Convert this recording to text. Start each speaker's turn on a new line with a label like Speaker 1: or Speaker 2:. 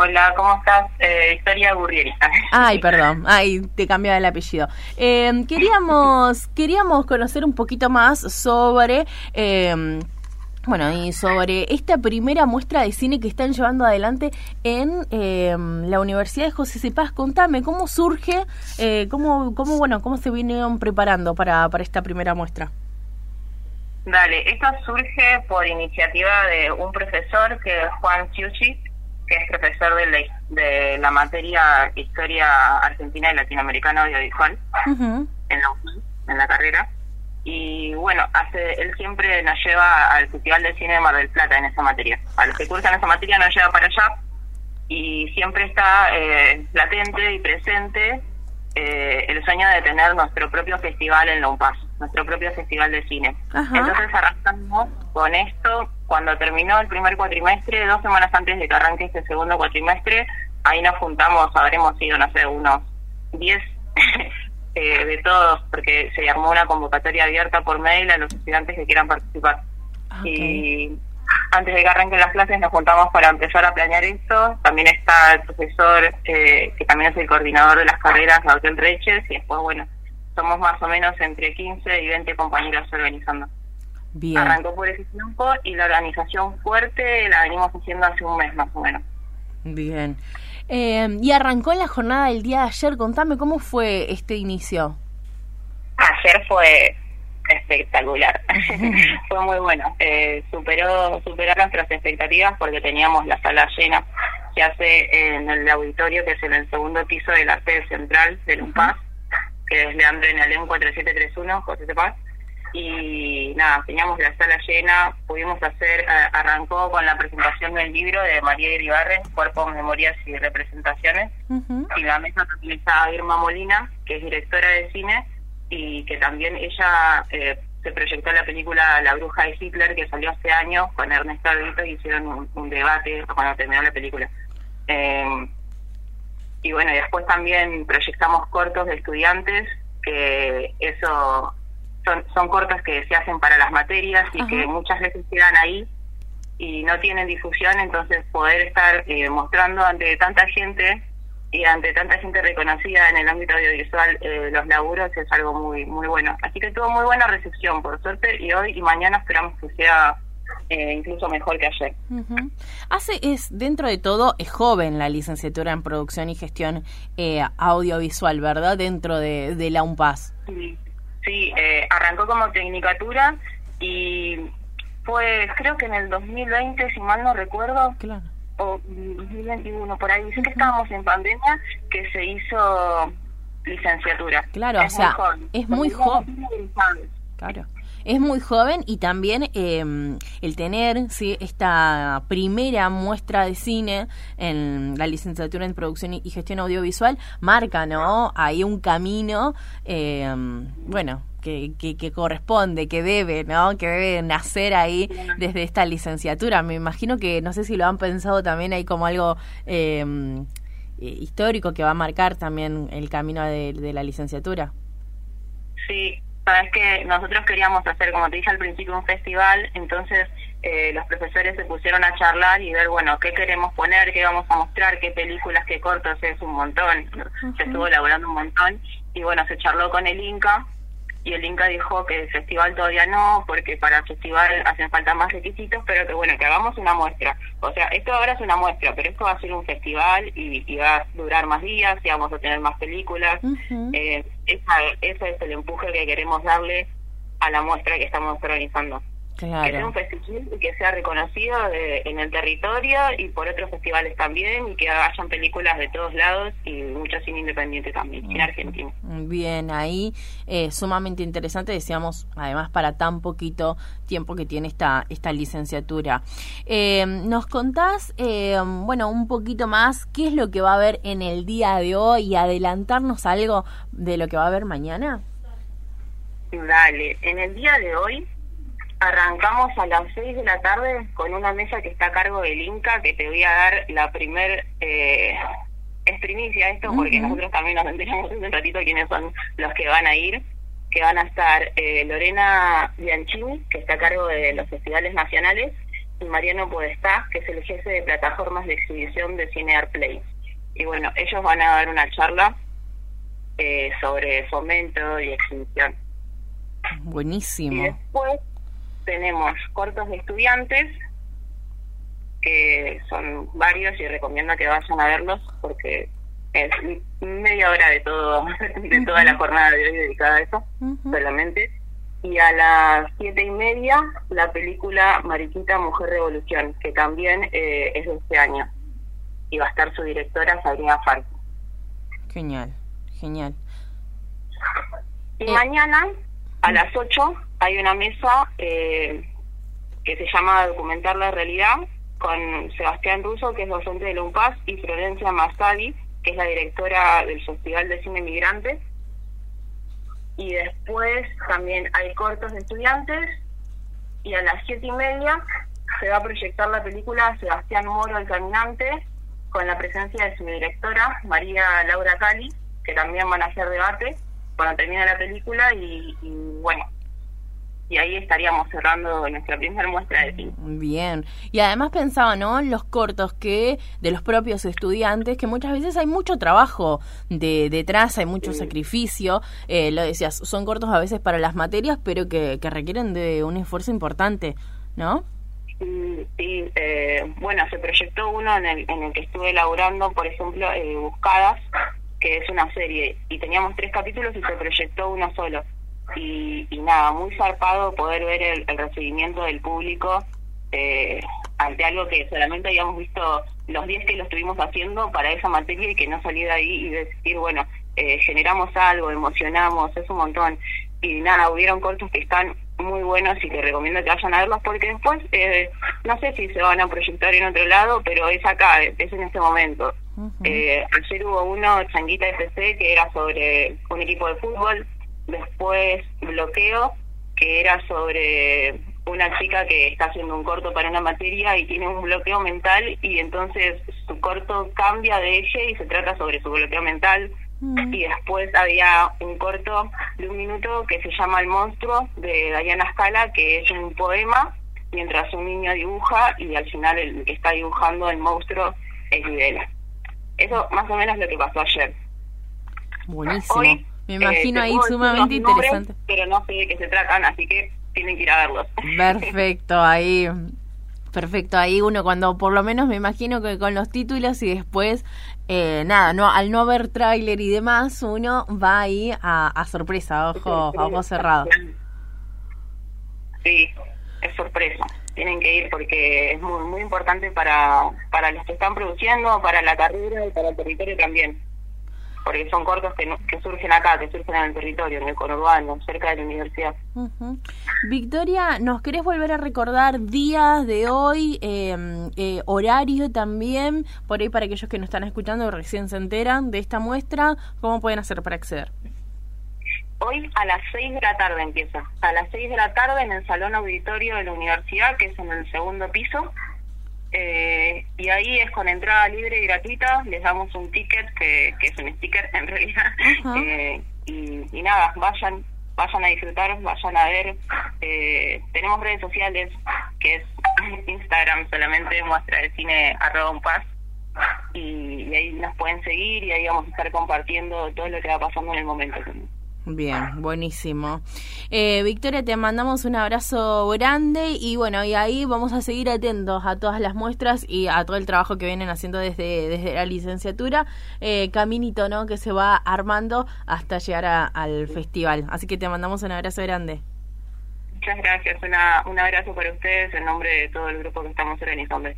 Speaker 1: Hola, ¿cómo estás? Eh, Historia Gurrieri.
Speaker 2: Ay, perdón, ay, te cambiaba el apellido. Eh, queríamos, queríamos conocer un poquito más sobre, eh, bueno, y sobre esta primera muestra de cine que están llevando adelante en eh, la Universidad de José Cepaz. Contame, ¿cómo surge, eh, cómo, cómo, bueno, cómo se vinieron preparando para, para esta primera muestra?
Speaker 1: Dale, esto surge por iniciativa de un profesor que es Juan Chiuchi, que es profesor de la, de la materia Historia Argentina y Latinoamericana Audiovisual en, la, en la carrera. Y bueno, hace él siempre nos lleva al Festival de Cine de Mar del Plata en esa materia. A los que cursan esa materia nos lleva para allá y siempre está eh, latente y presente eh, el sueño de tener nuestro propio festival en La nuestro propio festival de cine. Entonces con esto cuando terminó el primer cuatrimestre, dos semanas antes de que arranque este segundo cuatrimestre, ahí nos juntamos, habremos sido, no sé, unos 10 eh, de todos, porque se armó una convocatoria abierta por mail a los estudiantes que quieran participar. Ah, y antes de que arranquen las clases nos juntamos para empezar a planear esto. También está el profesor, eh, que también es el coordinador de las carreras, Gabriel Reches, y después, bueno, somos más o menos entre 15 y 20 compañeros organizando. Bien. Arrancó por ese tiempo y la organización fuerte la venimos haciendo hace un mes más o menos.
Speaker 2: Bien. Eh, y arrancó la jornada del día de ayer. Contame cómo fue este inicio.
Speaker 1: Ayer fue espectacular. fue muy bueno. Eh, superó, superó nuestras expectativas porque teníamos la sala llena. Se hace en el auditorio, que es en el segundo piso de la sede central del UNPAS que es Leandro en Alem 4731, José Cepaz. Y nada, teníamos la sala llena, pudimos hacer, arrancó con la presentación del libro de María Iribarren, Cuerpos, Memorias y Representaciones. Y la mesa también está Irma Molina, que es directora de cine, y que también ella eh, se proyectó la película La Bruja de Hitler, que salió hace años con Ernesto Alvito y hicieron un, debate cuando terminó la película. Eh, y bueno, después también proyectamos cortos de estudiantes, que eso son, son cortos que se hacen para las materias y que muchas veces quedan ahí y no tienen difusión, entonces poder estar eh, mostrando ante tanta gente y ante tanta gente reconocida en el ámbito audiovisual eh, los laburos es algo muy muy bueno. Así que tuvo muy buena recepción, por suerte, y hoy y mañana esperamos que sea eh, incluso mejor que ayer.
Speaker 2: Hace es dentro de todo es joven la licenciatura en producción y gestión eh, audiovisual, ¿verdad? Dentro de, de la UNPAS.
Speaker 1: Sí, eh, arrancó como tecnicatura y fue creo que en el 2020, si mal no recuerdo.
Speaker 2: Claro.
Speaker 1: O 2021, por ahí. Dicen que estábamos en pandemia, que se hizo licenciatura.
Speaker 2: Claro, o sea, es muy joven. Claro es muy joven y también em, el tener ¿sí? esta primera muestra de cine en la licenciatura en producción y gestión audiovisual marca, ¿no? Hay un camino, em, bueno, que, que, corresponde, que debe, ¿no? Que debe nacer ahí desde esta licenciatura. Me imagino que, no sé si lo han pensado también ahí como algo em, eh, histórico que va a marcar también el camino de, de la licenciatura.
Speaker 1: Sí, sabes que nosotros queríamos hacer, como te dije al principio, un festival, entonces eh, los profesores se pusieron a charlar y ver, bueno, qué queremos poner, qué vamos a mostrar, qué películas, qué cortos, es un montón. Se estuvo elaborando un montón y bueno, se charló con el Inca y el Inca dijo que el festival todavía no, porque para el festival hacen falta más requisitos, pero que bueno, que hagamos una muestra. O sea, esto ahora es una muestra, pero esto va a ser un festival y, va a durar más días y vamos a tener más películas. eh, ese es el empuje que queremos darle a la muestra que estamos organizando. Que sea un festival que sea reconocido en el territorio y por otros festivales también y que hayan películas de todos lados y mucho cine independiente también en Argentina.
Speaker 2: Bien, ahí eh, sumamente interesante, decíamos, además para tan poquito tiempo que tiene esta, esta licenciatura. Eh, ¿Nos contás, eh, bueno, un poquito más qué es lo que va a haber en el día de hoy y adelantarnos algo de lo que va a haber mañana?
Speaker 1: Dale, en el día de hoy Arrancamos a las 6 de la tarde con una mesa que está a cargo del Inca, que te voy a dar la primer eh, primicia esto, porque nosotros también nos enteramos un ratito quiénes son los que van a ir, que van a estar eh, Lorena Bianchini, que está a cargo de los festivales nacionales, y Mariano Podestá, que es el jefe de plataformas de exhibición de Cine Airplay. Y bueno, ellos van a dar una charla eh, sobre fomento y exhibición.
Speaker 2: Buenísimo.
Speaker 1: Y después tenemos cortos de estudiantes, que son varios y recomiendo que vayan a verlos porque es media hora de todo de toda la jornada de hoy dedicada a eso solamente. Y a las siete y media la película Mariquita Mujer Revolución que también eh, es de este año. Y va a estar su directora Sabrina Farco
Speaker 2: genial genial.
Speaker 1: Y eh, mañana a las ocho hay una mesa eh, que se llama Documentar la Realidad con Sebastián Russo, que es docente de la y Florencia Masadi, que es la directora del Festival de Cine Migrante. Y después también hay cortos de estudiantes, y a las siete y media se va a proyectar la película Sebastián Moro, el caminante, con la presencia de su directora, María Laura Cali, que también van a hacer debate cuando termine la película y, y bueno, y ahí estaríamos cerrando nuestra primera muestra de cine.
Speaker 2: Bien, y además pensaba, ¿no? Los cortos que de los propios estudiantes, que muchas veces hay mucho trabajo de detrás, hay mucho sacrificio, eh, lo decías, son cortos a veces para las materias, pero que, que requieren de un esfuerzo importante, ¿no?
Speaker 1: Sí, eh, bueno, se proyectó uno en el, en el que estuve elaborando, por ejemplo, eh, Buscadas, que es una serie, y teníamos tres capítulos y se proyectó uno solo y, nada, muy zarpado poder ver el, recibimiento del público eh, ante algo que solamente habíamos visto los días que lo estuvimos haciendo para esa materia y que no salí de ahí y decir, bueno, eh, generamos algo, emocionamos, es un montón. Y nada, hubieron cortos que están muy buenos y que recomiendo que vayan a verlos porque después, eh, no sé si se van a proyectar en otro lado, pero es acá, es en este momento. eh, ayer hubo uno, Changuita FC, que era sobre un equipo de fútbol después bloqueo, que era sobre una chica que está haciendo un corto para una materia y tiene un bloqueo mental y entonces su corto cambia de ella y se trata sobre su bloqueo mental. Mm. Y después había un corto de un minuto que se llama El monstruo de Diana Scala, que es un poema mientras un niño dibuja y al final el que está dibujando el monstruo es Videla. Eso más o menos es lo que pasó ayer.
Speaker 2: Buenísimo. Me imagino eh, ahí sumamente interesante.
Speaker 1: pero no sé de qué se tratan, así que tienen que ir a verlos.
Speaker 2: Perfecto, ahí. Perfecto, ahí uno cuando por lo menos me imagino que con los títulos y después, eh, nada, no al no ver tráiler y demás, uno va ahí a, sorpresa, ojo, a ojo cerrado.
Speaker 1: Sí, es sorpresa. Tienen que ir porque es muy, muy importante para, para los que están produciendo, para la carrera y para el territorio también porque son cortos que, que surgen acá, que surgen en el territorio, en el conurbano, cerca de la universidad.
Speaker 2: Victoria, ¿nos querés volver a recordar días de hoy, em, eh, horario también, por ahí para aquellos que nos están escuchando recién se enteran de esta muestra, cómo pueden hacer para acceder?
Speaker 1: Hoy a las 6 de la tarde empieza, a las 6 de la tarde en el salón auditorio de la universidad, que es en el segundo piso, eh, y ahí es con entrada libre y gratuita, les damos un ticket, que, que es un sticker en realidad, eh, y, nada, vayan vayan a disfrutar, vayan a ver. Eh, tenemos redes sociales, que es Instagram solamente, muestra de cine arroba un paz, y, y, ahí nos pueden seguir y ahí vamos a estar compartiendo todo lo que va pasando en el momento.
Speaker 2: Bien, buenísimo. Eh, Victoria, te mandamos un abrazo grande y bueno, y ahí vamos a seguir atentos a todas las muestras y a todo el trabajo que vienen haciendo desde, desde la licenciatura, eh, caminito, ¿no? Que se va armando hasta llegar al festival. Así que te mandamos un abrazo grande.
Speaker 1: Muchas gracias, una, un abrazo para ustedes en nombre de todo el grupo que estamos organizando